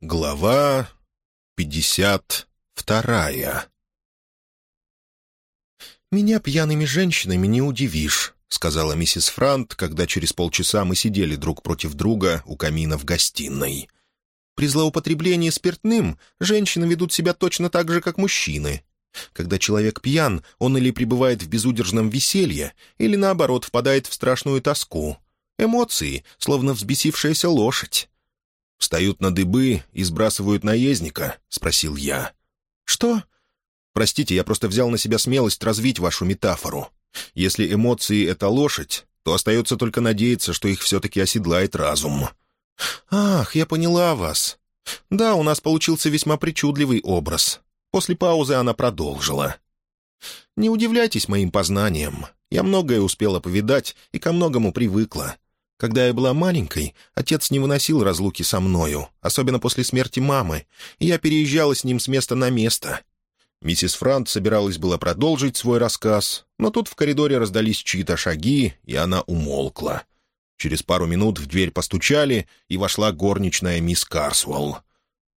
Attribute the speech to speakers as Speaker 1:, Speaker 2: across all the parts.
Speaker 1: Глава пятьдесят вторая «Меня пьяными женщинами не удивишь», — сказала миссис Франт, когда через полчаса мы сидели друг против друга у камина в гостиной. «При злоупотреблении спиртным женщины ведут себя точно так же, как мужчины. Когда человек пьян, он или пребывает в безудержном веселье, или, наоборот, впадает в страшную тоску. Эмоции, словно взбесившаяся лошадь. «Встают на дыбы и сбрасывают наездника?» — спросил я. «Что?» «Простите, я просто взял на себя смелость развить вашу метафору. Если эмоции — это лошадь, то остается только надеяться, что их все-таки оседлает разум». «Ах, я поняла вас. Да, у нас получился весьма причудливый образ». После паузы она продолжила. «Не удивляйтесь моим познаниям. Я многое успела повидать и ко многому привыкла. Когда я была маленькой, отец не выносил разлуки со мною, особенно после смерти мамы, и я переезжала с ним с места на место. Миссис Франт собиралась было продолжить свой рассказ, но тут в коридоре раздались чьи-то шаги, и она умолкла. Через пару минут в дверь постучали, и вошла горничная мисс Карсуэлл.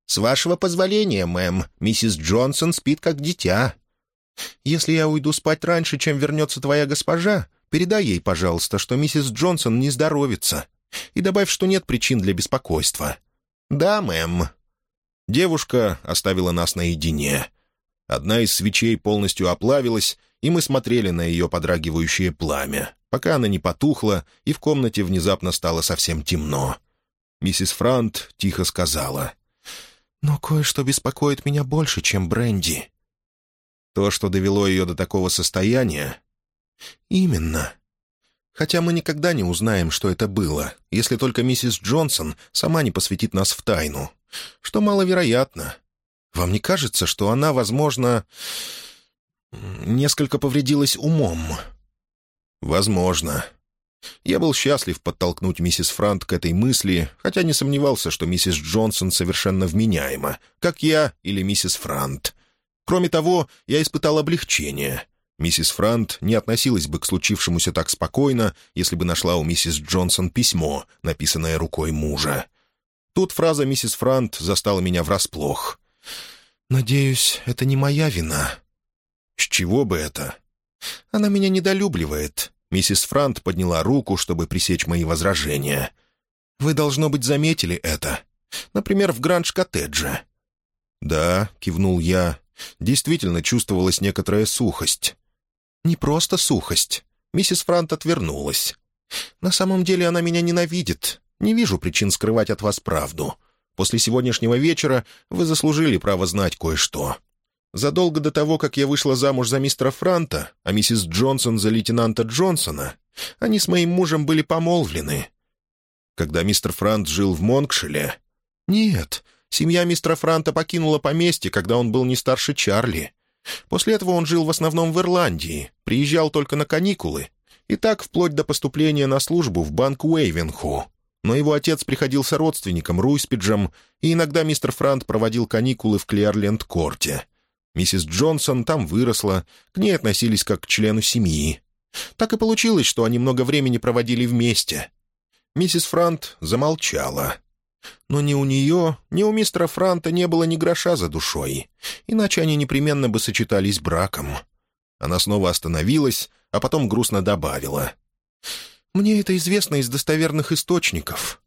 Speaker 1: «С вашего позволения, мэм, миссис Джонсон спит как дитя. Если я уйду спать раньше, чем вернется твоя госпожа, Передай ей, пожалуйста, что миссис Джонсон не здоровится. И добавь, что нет причин для беспокойства». «Да, мэм». Девушка оставила нас наедине. Одна из свечей полностью оплавилась, и мы смотрели на ее подрагивающее пламя, пока она не потухла, и в комнате внезапно стало совсем темно. Миссис Франт тихо сказала. «Но кое-что беспокоит меня больше, чем бренди». То, что довело ее до такого состояния, «Именно. Хотя мы никогда не узнаем, что это было, если только миссис Джонсон сама не посвятит нас в тайну, что маловероятно. Вам не кажется, что она, возможно, несколько повредилась умом?» «Возможно», я был счастлив подтолкнуть миссис Франт к этой мысли, хотя не сомневался, что миссис Джонсон совершенно вменяема, как я или миссис Франт. Кроме того, я испытал облегчение. Миссис Франт не относилась бы к случившемуся так спокойно, если бы нашла у миссис Джонсон письмо, написанное рукой мужа. Тут фраза миссис Франт застала меня врасплох. «Надеюсь, это не моя вина». «С чего бы это?» «Она меня недолюбливает». Миссис Франт подняла руку, чтобы пресечь мои возражения. «Вы, должно быть, заметили это. Например, в Гранж-коттедже». «Да», — кивнул я, — «действительно чувствовалась некоторая сухость». «Не просто сухость». Миссис Франт отвернулась. «На самом деле она меня ненавидит. Не вижу причин скрывать от вас правду. После сегодняшнего вечера вы заслужили право знать кое-что. Задолго до того, как я вышла замуж за мистера Франта, а миссис Джонсон за лейтенанта Джонсона, они с моим мужем были помолвлены. Когда мистер Франт жил в Монкшеле... Нет, семья мистера Франта покинула поместье, когда он был не старше Чарли. После этого он жил в основном в Ирландии, приезжал только на каникулы, и так вплоть до поступления на службу в банк Уэйвенху. Но его отец приходился родственником Руйспиджем, и иногда мистер Франт проводил каникулы в Клиарленд-корте. Миссис Джонсон там выросла, к ней относились как к члену семьи. Так и получилось, что они много времени проводили вместе. Миссис Франт замолчала. Но ни у нее, ни у мистера Франта не было ни гроша за душой, иначе они непременно бы сочетались браком. Она снова остановилась, а потом грустно добавила. «Мне это известно из достоверных источников».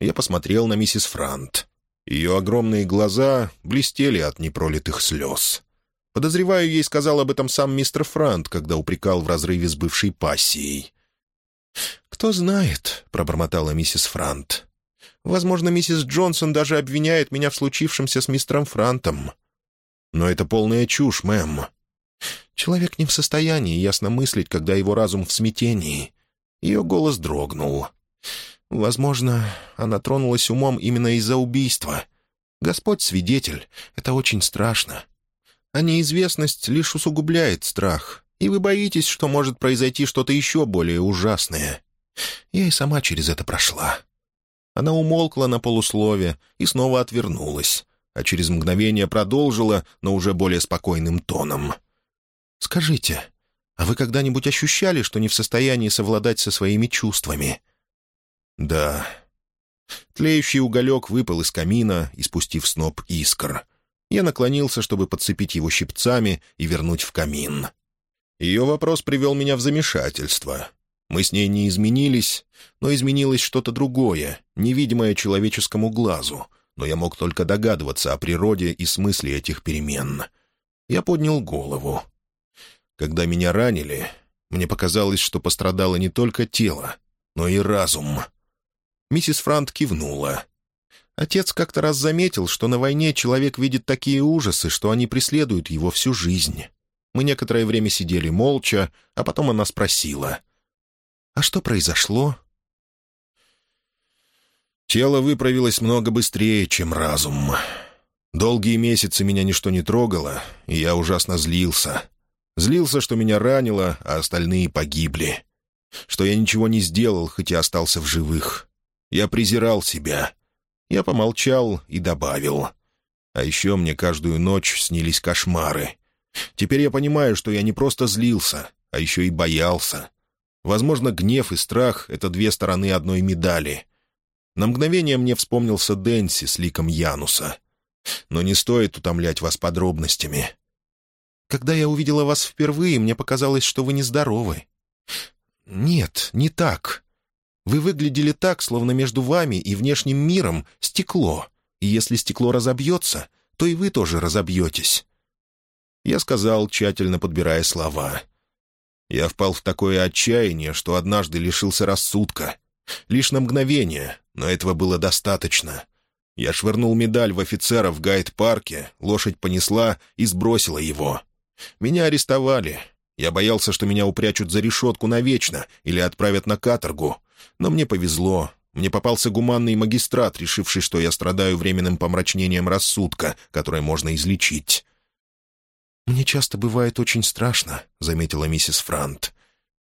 Speaker 1: Я посмотрел на миссис Франт. Ее огромные глаза блестели от непролитых слез. Подозреваю, ей сказал об этом сам мистер Франт, когда упрекал в разрыве с бывшей пассией. «Кто знает», — пробормотала миссис Франт. Возможно, миссис Джонсон даже обвиняет меня в случившемся с мистером Франтом. Но это полная чушь, мэм. Человек не в состоянии ясно мыслить, когда его разум в смятении. Ее голос дрогнул. Возможно, она тронулась умом именно из-за убийства. Господь свидетель, это очень страшно. А неизвестность лишь усугубляет страх, и вы боитесь, что может произойти что-то еще более ужасное. Я и сама через это прошла. Она умолкла на полуслове и снова отвернулась, а через мгновение продолжила, но уже более спокойным тоном. «Скажите, а вы когда-нибудь ощущали, что не в состоянии совладать со своими чувствами?» «Да». Тлеющий уголек выпал из камина, испустив сноп искр. Я наклонился, чтобы подцепить его щипцами и вернуть в камин. Ее вопрос привел меня в замешательство. Мы с ней не изменились, но изменилось что-то другое, невидимое человеческому глазу, но я мог только догадываться о природе и смысле этих перемен. Я поднял голову. Когда меня ранили, мне показалось, что пострадало не только тело, но и разум. Миссис Франт кивнула. Отец как-то раз заметил, что на войне человек видит такие ужасы, что они преследуют его всю жизнь. Мы некоторое время сидели молча, а потом она спросила. «А что произошло?» Тело выправилось много быстрее, чем разум. Долгие месяцы меня ничто не трогало, и я ужасно злился. Злился, что меня ранило, а остальные погибли. Что я ничего не сделал, хоть и остался в живых. Я презирал себя. Я помолчал и добавил. А еще мне каждую ночь снились кошмары. Теперь я понимаю, что я не просто злился, а еще и боялся. Возможно, гнев и страх — это две стороны одной медали. На мгновение мне вспомнился Дэнси с ликом Януса. Но не стоит утомлять вас подробностями. Когда я увидела вас впервые, мне показалось, что вы нездоровы. Нет, не так. Вы выглядели так, словно между вами и внешним миром стекло, и если стекло разобьется, то и вы тоже разобьетесь. Я сказал, тщательно подбирая слова. Я впал в такое отчаяние, что однажды лишился рассудка. Лишь на мгновение, но этого было достаточно. Я швырнул медаль в офицера в гайд-парке, лошадь понесла и сбросила его. Меня арестовали. Я боялся, что меня упрячут за решетку навечно или отправят на каторгу. Но мне повезло. Мне попался гуманный магистрат, решивший, что я страдаю временным помрачнением рассудка, которое можно излечить. «Мне часто бывает очень страшно», — заметила миссис Франт.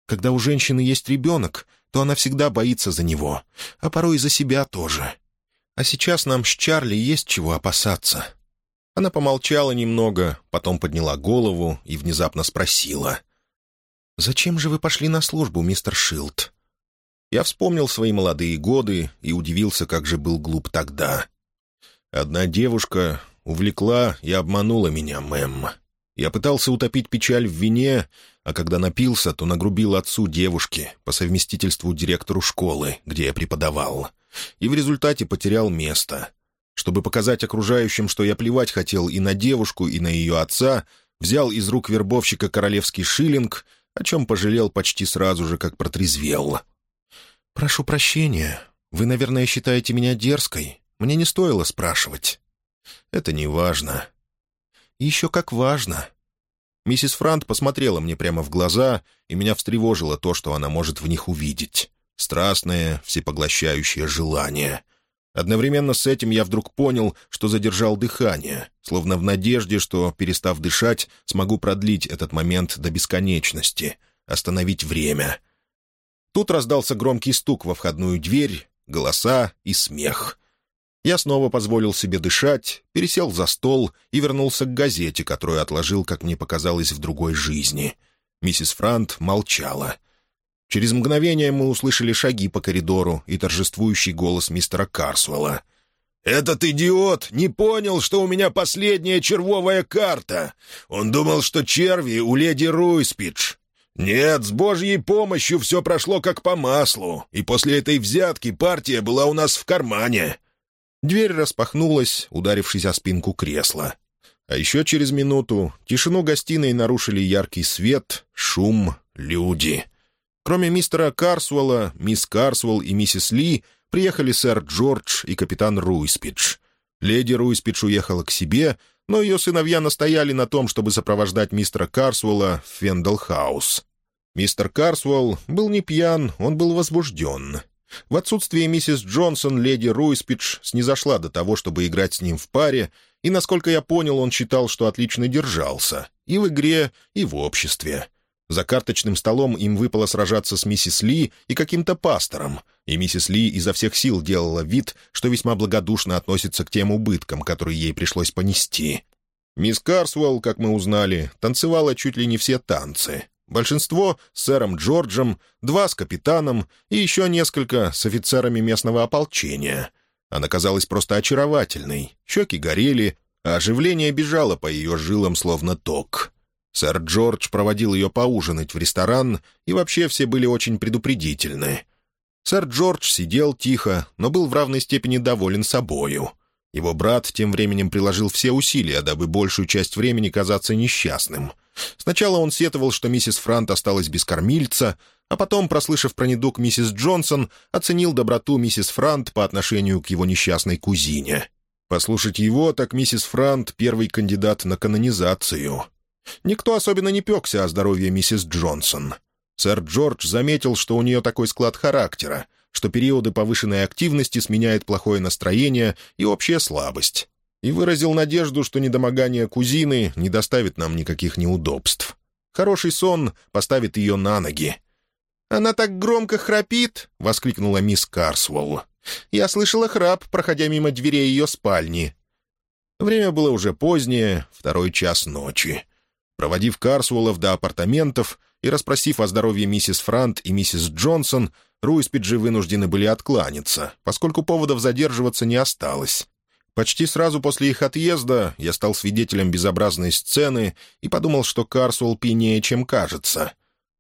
Speaker 1: «Когда у женщины есть ребенок, то она всегда боится за него, а порой и за себя тоже. А сейчас нам с Чарли есть чего опасаться. Она помолчала немного, потом подняла голову и внезапно спросила. «Зачем же вы пошли на службу, мистер Шилд?» Я вспомнил свои молодые годы и удивился, как же был глуп тогда. Одна девушка увлекла и обманула меня, мэм. Я пытался утопить печаль в вине, а когда напился, то нагрубил отцу девушки, по совместительству директору школы, где я преподавал, и в результате потерял место — чтобы показать окружающим, что я плевать хотел и на девушку, и на ее отца, взял из рук вербовщика королевский шиллинг, о чем пожалел почти сразу же, как протрезвел. «Прошу прощения. Вы, наверное, считаете меня дерзкой. Мне не стоило спрашивать». «Это не важно». «Еще как важно». Миссис Франт посмотрела мне прямо в глаза, и меня встревожило то, что она может в них увидеть. Страстное, всепоглощающее желание — Одновременно с этим я вдруг понял, что задержал дыхание, словно в надежде, что, перестав дышать, смогу продлить этот момент до бесконечности, остановить время. Тут раздался громкий стук во входную дверь, голоса и смех. Я снова позволил себе дышать, пересел за стол и вернулся к газете, которую отложил, как мне показалось, в другой жизни. Миссис Франт молчала — Через мгновение мы услышали шаги по коридору и торжествующий голос мистера Карсвелла. «Этот идиот не понял, что у меня последняя червовая карта. Он думал, что черви у леди Руйспидж. Нет, с божьей помощью все прошло как по маслу, и после этой взятки партия была у нас в кармане». Дверь распахнулась, ударившись о спинку кресла. А еще через минуту тишину гостиной нарушили яркий свет, шум, люди. Кроме мистера Карсуэлла, мисс Карсуэлл и миссис Ли приехали сэр Джордж и капитан Руиспидж. Леди Руиспидж уехала к себе, но ее сыновья настояли на том, чтобы сопровождать мистера Карсуэлла в Фендалхаус. Мистер Карсуэлл был не пьян, он был возбужден. В отсутствие миссис Джонсон леди Руиспидж снизошла до того, чтобы играть с ним в паре, и, насколько я понял, он считал, что отлично держался и в игре, и в обществе. За карточным столом им выпало сражаться с миссис Ли и каким-то пастором, и миссис Ли изо всех сил делала вид, что весьма благодушно относится к тем убыткам, которые ей пришлось понести. Мисс Карсвелл, как мы узнали, танцевала чуть ли не все танцы. Большинство с сэром Джорджем, два с капитаном и еще несколько с офицерами местного ополчения. Она казалась просто очаровательной, щеки горели, а оживление бежало по ее жилам словно ток. Сэр Джордж проводил ее поужинать в ресторан, и вообще все были очень предупредительны. Сэр Джордж сидел тихо, но был в равной степени доволен собою. Его брат тем временем приложил все усилия, дабы большую часть времени казаться несчастным. Сначала он сетовал, что миссис Франт осталась без кормильца, а потом, прослышав про недуг миссис Джонсон, оценил доброту миссис Франт по отношению к его несчастной кузине. Послушать его, так миссис Франт — первый кандидат на канонизацию. Никто особенно не пекся о здоровье миссис Джонсон. Сэр Джордж заметил, что у нее такой склад характера, что периоды повышенной активности сменяет плохое настроение и общая слабость, и выразил надежду, что недомогание кузины не доставит нам никаких неудобств. Хороший сон поставит ее на ноги. «Она так громко храпит!» — воскликнула мисс Карсволл. «Я слышала храп, проходя мимо дверей ее спальни». Время было уже позднее, второй час ночи. Проводив Карсуэллов до апартаментов и расспросив о здоровье миссис Франт и миссис Джонсон, Руиспиджи вынуждены были откланяться, поскольку поводов задерживаться не осталось. Почти сразу после их отъезда я стал свидетелем безобразной сцены и подумал, что Карсуэлл пьянее, чем кажется.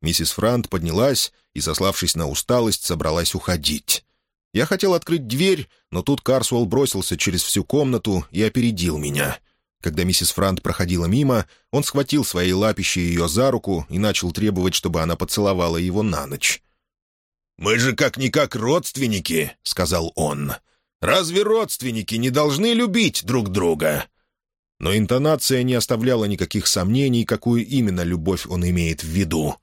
Speaker 1: Миссис Франт поднялась и, сославшись на усталость, собралась уходить. Я хотел открыть дверь, но тут Карсуэлл бросился через всю комнату и опередил меня — когда миссис Франт проходила мимо, он схватил своей лапищей ее за руку и начал требовать, чтобы она поцеловала его на ночь. «Мы же как-никак родственники», — сказал он. «Разве родственники не должны любить друг друга?» Но интонация не оставляла никаких сомнений, какую именно любовь он имеет в виду.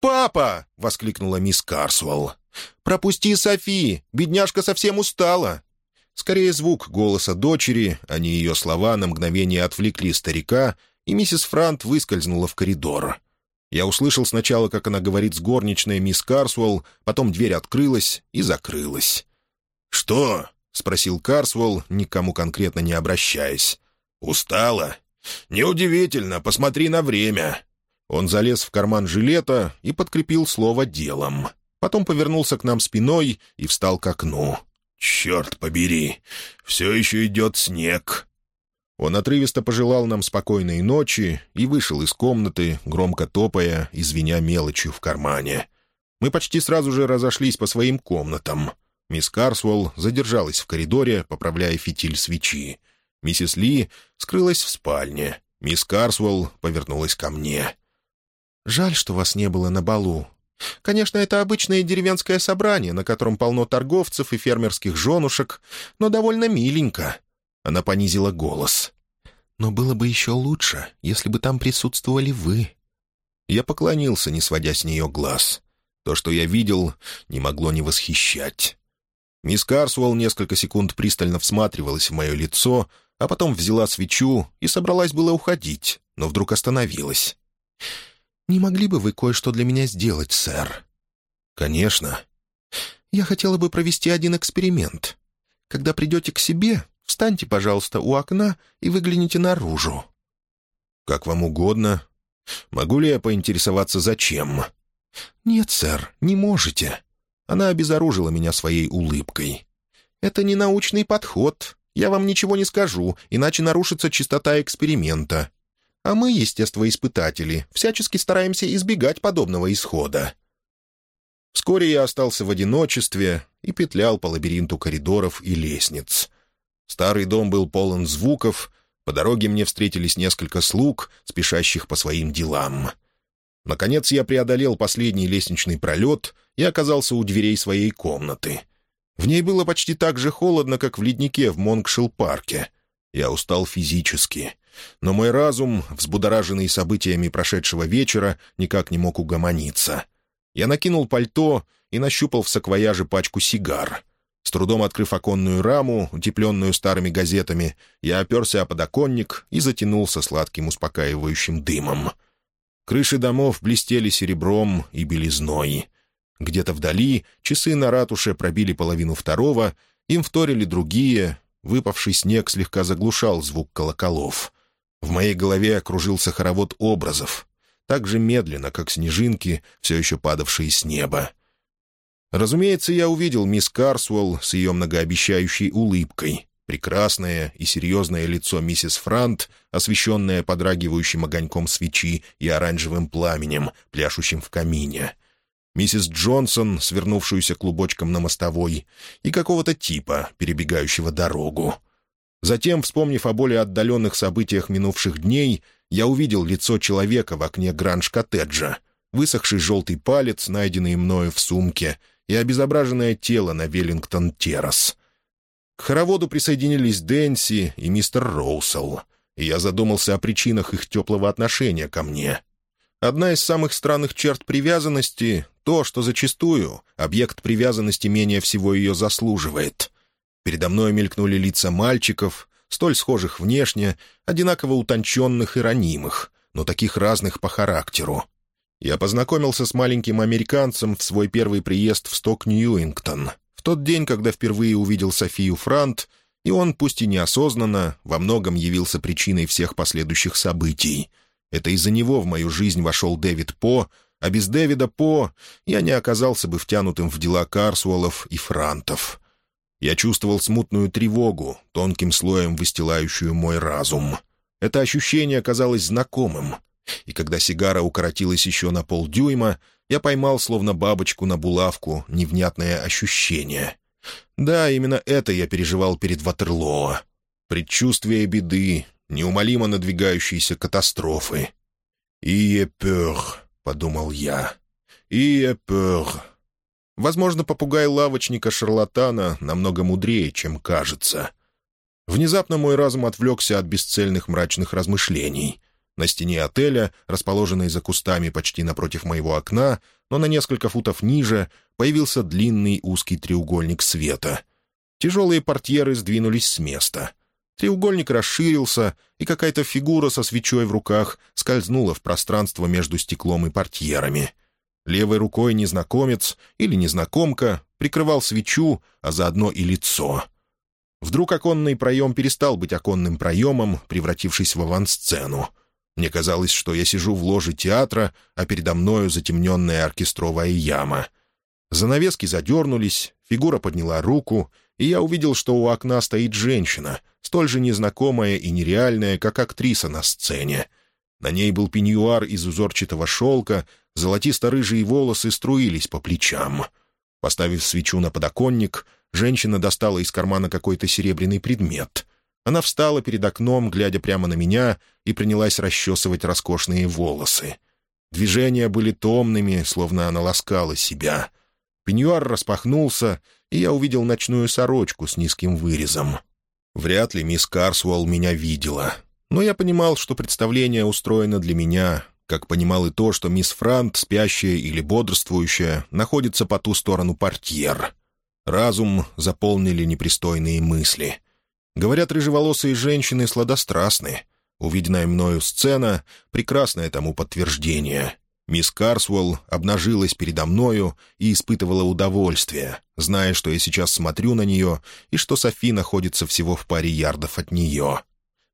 Speaker 1: «Папа!» — воскликнула мисс Карсуэлл. «Пропусти Софи! Бедняжка совсем устала!» Скорее звук голоса дочери, а не ее слова на мгновение отвлекли старика, и миссис Франт выскользнула в коридор. Я услышал сначала, как она говорит с горничной мисс Карсуэлл, потом дверь открылась и закрылась. «Что?» — спросил Карсуэлл, никому конкретно не обращаясь. «Устала? Неудивительно, посмотри на время». Он залез в карман жилета и подкрепил слово делом. Потом повернулся к нам спиной и встал к окну. «Черт побери! Все еще идет снег!» Он отрывисто пожелал нам спокойной ночи и вышел из комнаты, громко топая и звеня мелочью в кармане. Мы почти сразу же разошлись по своим комнатам. Мисс Карсуэлл задержалась в коридоре, поправляя фитиль свечи. Миссис Ли скрылась в спальне. Мисс Карсуэлл повернулась ко мне. «Жаль, что вас не было на балу. Конечно, это обычное деревенское собрание, на котором полно торговцев и фермерских женушек, но довольно миленько». Она понизила голос. «Но было бы еще лучше, если бы там присутствовали вы». Я поклонился, не сводя с нее глаз. То, что я видел, не могло не восхищать. Мисс Карсуэлл несколько секунд пристально всматривалась в мое лицо, а потом взяла свечу и собралась было уходить, но вдруг остановилась. «Не могли бы вы кое-что для меня сделать, сэр?» «Конечно». «Я хотела бы провести один эксперимент. Когда придете к себе, встаньте, пожалуйста, у окна и выгляните наружу». «Как вам угодно. Могу ли я поинтересоваться, зачем?» «Нет, сэр, не можете». Она обезоружила меня своей улыбкой. «Это не научный подход. Я вам ничего не скажу, иначе нарушится чистота эксперимента. А мы, естествоиспытатели, всячески стараемся избегать подобного исхода. Вскоре я остался в одиночестве и петлял по лабиринту коридоров и лестниц. Старый дом был полон звуков, по дороге мне встретились несколько слуг, спешащих по своим делам. Наконец я преодолел последний лестничный пролет и оказался у дверей своей комнаты. В ней было почти так же холодно, как в леднике в Монгшилл-парке. Я устал физически. Но мой разум, взбудораженный событиями прошедшего вечера, никак не мог угомониться. Я накинул пальто и нащупал в саквояже пачку сигар. С трудом открыв оконную раму, утепленную старыми газетами, я оперся о подоконник и затянулся сладким успокаивающим дымом. Крыши домов блестели серебром и белизной. Где-то вдали часы на ратуше пробили половину второго, им вторили другие, выпавший снег слегка заглушал звук колоколов. В моей голове окружился хоровод образов. так же медленно, как снежинки, все еще падавшие с неба. Разумеется, я увидел мисс Карсуэлл с ее многообещающей улыбкой, прекрасное и серьезное лицо миссис Франт, освещенное подрагивающим огоньком свечи и оранжевым пламенем, пляшущим в камине. Миссис Джонсон, свернувшуюся клубочком на мостовой, и какого-то типа, перебегающего дорогу. Затем, вспомнив о более отдаленных событиях минувших дней, я увидел лицо человека в окне гранж-коттеджа, высохший желтый палец, найденный мною в сумке, и обезображенное тело на Веллингтон-террас. К хороводу присоединились Дэнси и мистер Роусел, и я задумался о причинах их теплого отношения ко мне. Одна из самых странных черт привязанности — то, что зачастую объект привязанности менее всего ее заслуживает. Передо мной мелькнули лица мальчиков, столь схожих внешне, одинаково утонченных и ранимых, но таких разных по характеру. Я познакомился с маленьким американцем в свой первый приезд в Сток-Ньюингтон, в тот день, когда впервые увидел Софию Франт, и он, пусть и неосознанно, во многом явился причиной всех последующих событий. Это из-за него в мою жизнь вошел Дэвид По, а без Дэвида По я не оказался бы втянутым в дела Карсуолов и Франтов. Я чувствовал смутную тревогу, тонким слоем выстилающую мой разум. Это ощущение казалось знакомым. И когда сигара укоротилась еще на полдюйма, я поймал, словно бабочку на булавку, невнятное ощущение. Да, именно это я переживал перед Ватерлоо. Предчувствие беды, неумолимо надвигающейся катастрофы. «Ие пёр», — подумал я. «Ие пёр». Возможно, попугай лавочника-шарлатана намного мудрее, чем кажется. Внезапно мой разум отвлекся от бесцельных мрачных размышлений. На стене отеля, расположенной за кустами почти напротив моего окна, но на несколько футов ниже, появился длинный узкий треугольник света. Тяжелые портьеры сдвинулись с места. Треугольник расширился, и какая-то фигура со свечой в руках скользнула в пространство между стеклом и портьерами — Левой рукой незнакомец или незнакомка прикрывал свечу, а заодно и лицо. Вдруг оконный проем перестал быть оконным проемом, превратившись в авансцену. Мне казалось, что я сижу в ложе театра, а передо мною затемненная оркестровая яма. Занавески задернулись, фигура подняла руку, и я увидел, что у окна стоит женщина, столь же незнакомая и нереальная, как актриса на сцене. На ней был пеньюар из узорчатого шелка, Золотисто-рыжие волосы струились по плечам. Поставив свечу на подоконник, женщина достала из кармана какой-то серебряный предмет. Она встала перед окном, глядя прямо на меня, и принялась расчесывать роскошные волосы. Движения были томными, словно она ласкала себя. Пеньюар распахнулся, и я увидел ночную сорочку с низким вырезом. Вряд ли мисс Карсуэлл меня видела, но я понимал, что представление устроено для меня, как понимал и то, что мисс Франт, спящая или бодрствующая, находится по ту сторону портьер. Разум заполнили непристойные мысли. Говорят, рыжеволосые женщины сладострастны. Увиденная мною сцена — прекрасное тому подтверждение. Мисс Карсуэлл обнажилась передо мною и испытывала удовольствие, зная, что я сейчас смотрю на нее и что Софи находится всего в паре ярдов от нее.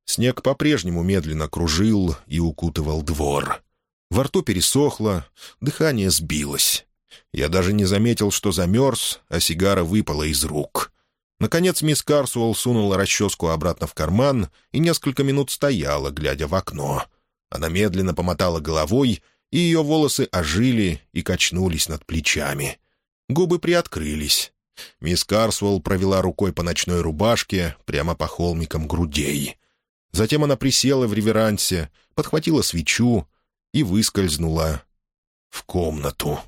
Speaker 1: Снег по-прежнему медленно кружил и укутывал двор. Во рту пересохло, дыхание сбилось. Я даже не заметил, что замерз, а сигара выпала из рук. Наконец мисс Карсуэлл сунула расческу обратно в карман и несколько минут стояла, глядя в окно. Она медленно помотала головой, и ее волосы ожили и качнулись над плечами. Губы приоткрылись. Мисс Карсуэлл провела рукой по ночной рубашке прямо по холмикам грудей. Затем она присела в реверансе, подхватила свечу, и выскользнула в комнату.